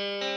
na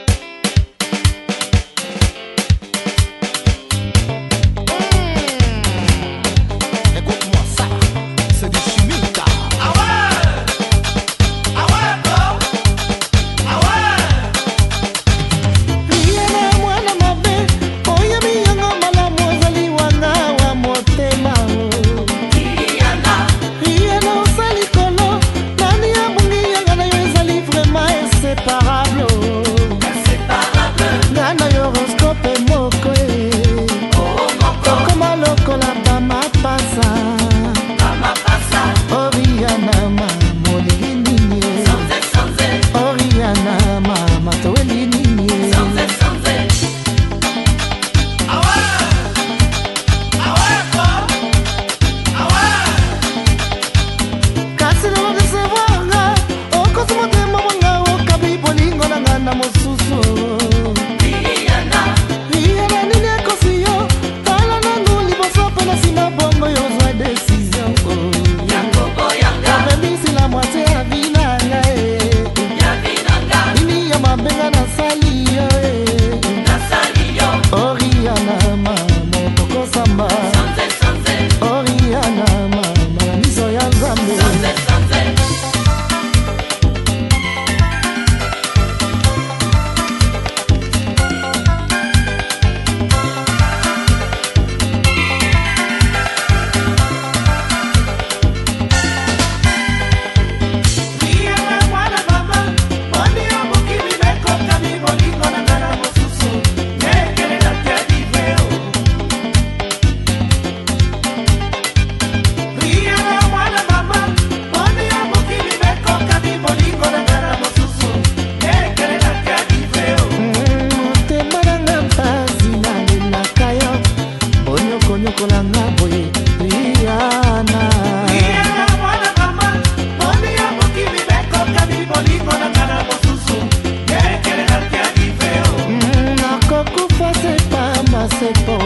said boy.